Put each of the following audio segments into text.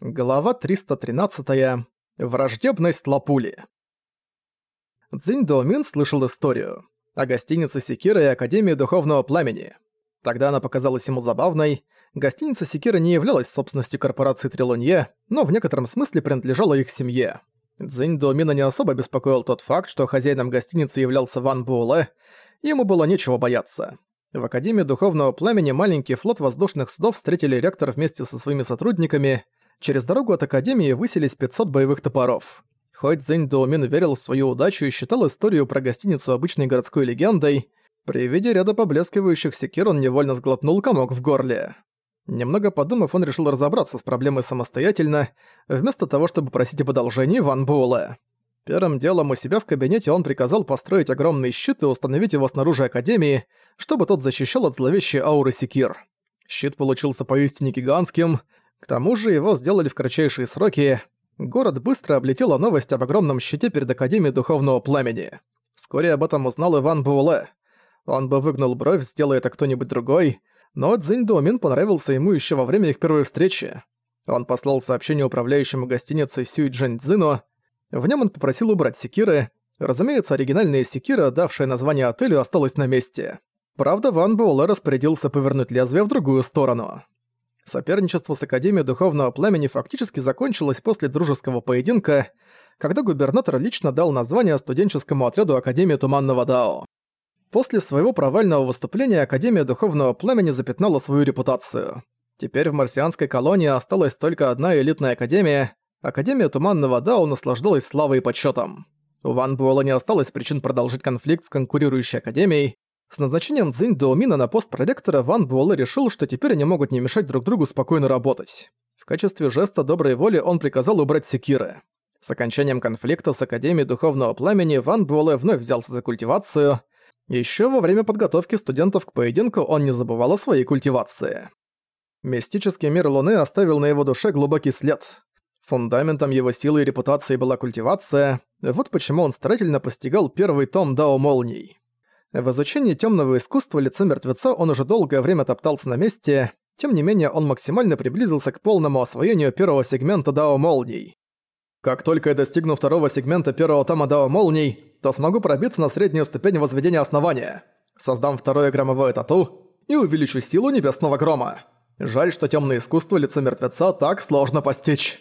Глава 313. Враждебность Лапули. Цзинь Доумин слышал историю о гостинице Секира и Академии Духовного Пламени. Тогда она показалась ему забавной. Гостиница Секира не являлась собственностью корпорации Трилонье, но в некотором смысле принадлежала их семье. Цзинь Доумина не особо беспокоил тот факт, что хозяином гостиницы являлся Ван Буэлэ, ему было нечего бояться. В Академии Духовного Пламени маленький флот воздушных судов встретили ректор вместе со своими сотрудниками – Через дорогу от Академии высились 500 боевых топоров. Хоть Зэнь Доумин верил в свою удачу и считал историю про гостиницу обычной городской легендой, при виде ряда поблескивающих секир он невольно сглотнул комок в горле. Немного подумав, он решил разобраться с проблемой самостоятельно, вместо того, чтобы просить об одолжении Ван Буэлэ. Первым делом у себя в кабинете он приказал построить огромный щит и установить его снаружи Академии, чтобы тот защищал от зловещей ауры секир. Щит получился поистине гигантским — к тому же его сделали в кратчайшие сроки. Город быстро облетела новость об огромном щите перед Академией Духовного Пламени. Вскоре об этом узнал Иван Буэлэ. Он бы выгнал бровь, сделая это кто-нибудь другой, но Цзинь Дуомин понравился ему еще во время их первой встречи. Он послал сообщение управляющему гостиницей Сюй Джэнь Цзину. В нем он попросил убрать секиры. Разумеется, оригинальная секира, давшая название отелю, осталась на месте. Правда, Ван Буэлэ распорядился повернуть лезвие в другую сторону. Соперничество с Академией Духовного Пламени фактически закончилось после дружеского поединка, когда губернатор лично дал название студенческому отряду Академии Туманного Дао. После своего провального выступления Академия Духовного Пламени запятнала свою репутацию. Теперь в марсианской колонии осталась только одна элитная академия. Академия Туманного Дао наслаждалась славой и почетом. У Ван Буэлла не осталось причин продолжить конфликт с конкурирующей академией, с назначением Цзинь Доумина на пост проректора Ван Буэлэ решил, что теперь они могут не мешать друг другу спокойно работать. В качестве жеста доброй воли он приказал убрать секиры. С окончанием конфликта с Академией Духовного Пламени Ван Буэлэ вновь взялся за культивацию. Еще во время подготовки студентов к поединку он не забывал о своей культивации. Мистический мир Луны оставил на его душе глубокий след. Фундаментом его силы и репутации была культивация, вот почему он старательно постигал первый том Дао Молний. В изучении темного искусства лица мертвеца он уже долгое время топтался на месте, тем не менее он максимально приблизился к полному освоению первого сегмента Дао Молний. Как только я достигну второго сегмента первого тома Дао Молний, то смогу пробиться на среднюю ступень возведения основания. Создам второе громовое тату и увеличу силу небесного грома. Жаль, что темное искусство лица мертвеца так сложно постичь.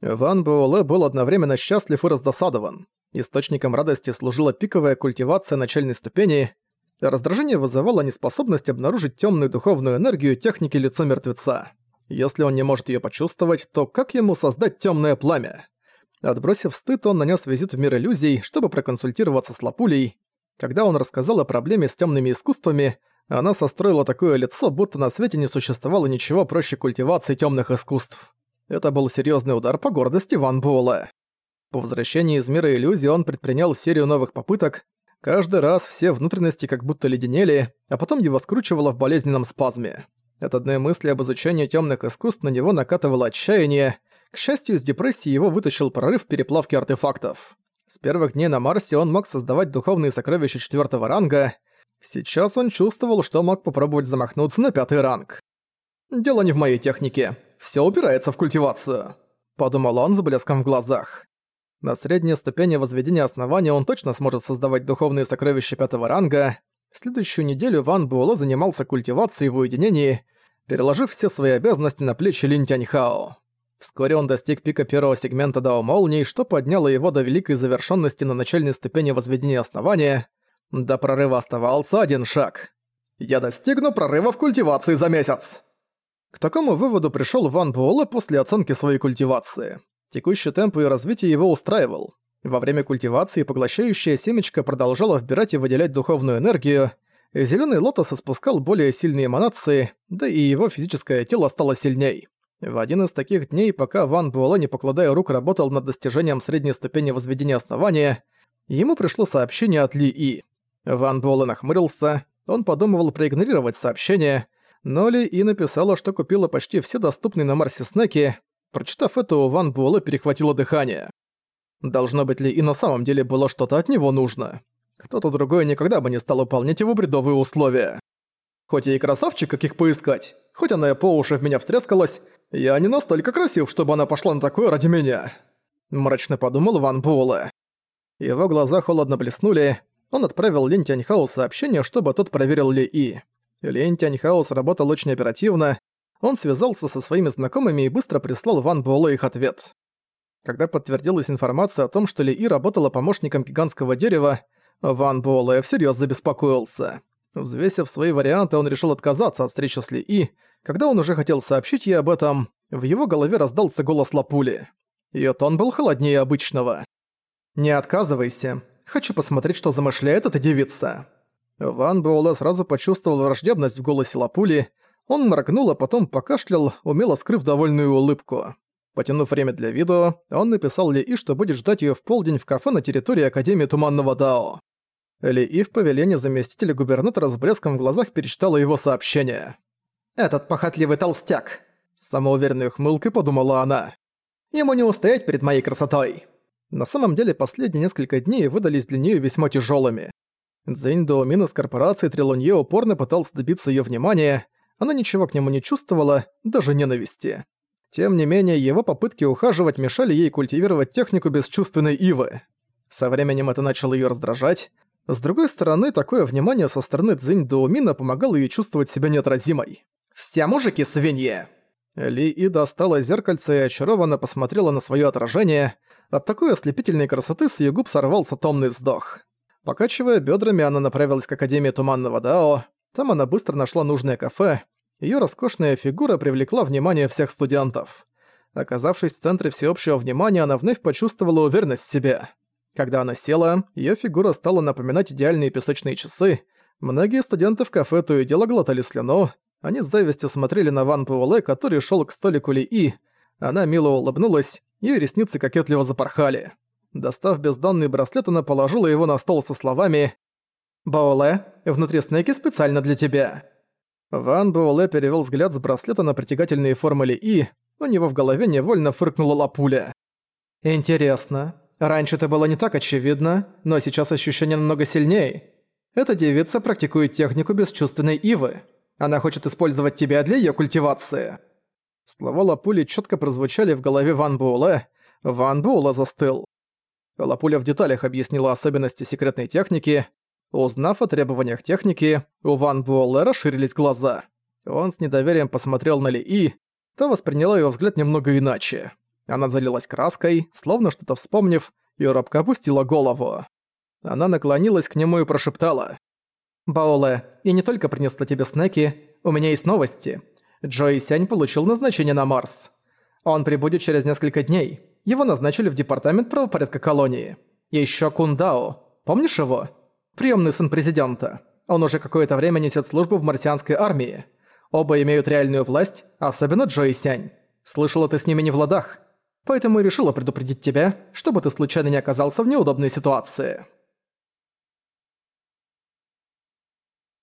Ван Буэлэ был одновременно счастлив и раздосадован. Источником радости служила пиковая культивация начальной ступени. Раздражение вызывало неспособность обнаружить темную духовную энергию техники лица мертвеца. Если он не может ее почувствовать, то как ему создать темное пламя? Отбросив стыд, он нанес визит в мир иллюзий, чтобы проконсультироваться с Лапулей. Когда он рассказал о проблеме с темными искусствами, она состроила такое лицо, будто на свете не существовало ничего проще культивации темных искусств. Это был серьезный удар по гордости Ван Буэлла. По возвращении из мира иллюзий он предпринял серию новых попыток. Каждый раз все внутренности как будто леденели, а потом его скручивало в болезненном спазме. От одной мысли об изучении темных искусств на него накатывало отчаяние. К счастью, из депрессии его вытащил прорыв переплавки артефактов. С первых дней на Марсе он мог создавать духовные сокровища четвертого ранга. Сейчас он чувствовал, что мог попробовать замахнуться на пятый ранг. «Дело не в моей технике. Все упирается в культивацию», — подумал он с блеском в глазах. На средней ступени возведения основания он точно сможет создавать духовные сокровища пятого ранга. Следующую неделю Ван Буэлло занимался культивацией в уединении, переложив все свои обязанности на плечи Линь Тяньхао. Вскоре он достиг пика первого сегмента Дао Молний, что подняло его до великой завершенности на начальной ступени возведения основания. До прорыва оставался один шаг. «Я достигну прорыва в культивации за месяц!» К такому выводу пришел Ван Буэлэ после оценки своей культивации. Текущий темп и развитие его устраивал. Во время культивации поглощающая семечко продолжала вбирать и выделять духовную энергию, Зелёный лотос испускал более сильные эманации, да и его физическое тело стало сильней. В один из таких дней, пока Ван Буэлэ, не покладая рук, работал над достижением средней ступени возведения основания, ему пришло сообщение от Ли И. Ван Буэлэ нахмурился, он подумывал проигнорировать сообщение, но Ли И написала, что купила почти все доступные на Марсе снеки, Прочитав это, у Ван Буэлэ перехватило дыхание. Должно быть ли и на самом деле было что-то от него нужно. Кто-то другой никогда бы не стал выполнять его бредовые условия. Хоть я и красавчик, как их поискать, хоть она и по уши в меня втрескалась, «Я не настолько красив, чтобы она пошла на такое ради меня», – мрачно подумал Ван Буэлэ. Его глаза холодно блеснули, он отправил Лин Тяньхау сообщение, чтобы тот проверил Ли И. Лин Тяньхау работал очень оперативно, он связался со своими знакомыми и быстро прислал Ван Буэлэ их ответ. Когда подтвердилась информация о том, что Ли И работала помощником гигантского дерева, Ван Буэлэ всерьёз забеспокоился. Взвесив свои варианты, он решил отказаться от встречи с Ли И. Когда он уже хотел сообщить ей об этом, в его голове раздался голос Лапули. Её тон был холоднее обычного. «Не отказывайся. Хочу посмотреть, что замышляет эта девица». Ван Буэлэ сразу почувствовал враждебность в голосе Лапули. Он моргнул, а потом покашлял, умело скрыв довольную улыбку. Потянув время для видео, он написал Ли И, что будет ждать её в полдень в кафе на территории Академии Туманного Дао. Ли И в повелении заместителя губернатора с блеском в глазах перечитала его сообщение. «Этот похотливый толстяк!» С самоуверенной ухмылкой подумала она. «Ему не устоять перед моей красотой!» На самом деле, последние несколько дней выдались для неё весьма тяжёлыми. Цзэнь Доумин из корпорации Трилонье упорно пытался добиться её внимания, она ничего к нему не чувствовала, даже ненависти. Тем не менее, его попытки ухаживать мешали ей культивировать технику бесчувственной ивы. Со временем это начало её раздражать, с другой стороны, такое внимание со стороны Цзинь Доумина помогало ей чувствовать себя неотразимой. «Все мужики свиньи!» Ли И достала зеркальце и очарованно посмотрела на свое отражение. От такой ослепительной красоты с ее губ сорвался томный вздох. Покачивая бедрами, она направилась к Академии Туманного Дао. Там она быстро нашла нужное кафе. Ее роскошная фигура привлекла внимание всех студентов. Оказавшись в центре всеобщего внимания, она вновь почувствовала уверенность в себе. Когда она села, её фигура стала напоминать идеальные песочные часы. Многие студенты в кафе то и дело глотали слюну. Они с завистью смотрели на Ван Пуэлэ, который шёл к столику Ли И. Она мило улыбнулась, её ресницы кокетливо запорхали. Достав бездонный браслет, она положила его на стол со словами «Баоле, внутри снеки специально для тебя». Ван Буэлэ перевёл взгляд с браслета на притягательные формы Ли И, у него в голове невольно фыркнула лапуля. «Интересно, Раньше это было не так очевидно, но сейчас ощущение намного сильнее. Эта девица практикует технику бесчувственной ивы. Она хочет использовать тебя для её культивации». Слова Лапули чётко прозвучали в голове Ван Буэлэ. Ван Буэлэ застыл. Лапуля в деталях объяснила особенности секретной техники. Узнав о требованиях техники, у Ван Буэлэ расширились глаза. Он с недоверием посмотрел на Ли И, та восприняла его взгляд немного иначе. Она залилась краской, словно что-то вспомнив, и робко опустила голову. Она наклонилась к нему и прошептала. «Баоле, я не только принесла тебе снеки, у меня есть новости. Джои Сянь получил назначение на Марс. Он прибудет через несколько дней. Его назначили в департамент правопорядка колонии. И ещё Кундао. Помнишь его? Приёмный сын президента. Он уже какое-то время несёт службу в марсианской армии. Оба имеют реальную власть, особенно Джои Сянь. Слышала, ты с ними не в ладах. Поэтому и решила предупредить тебя, чтобы ты случайно не оказался в неудобной ситуации.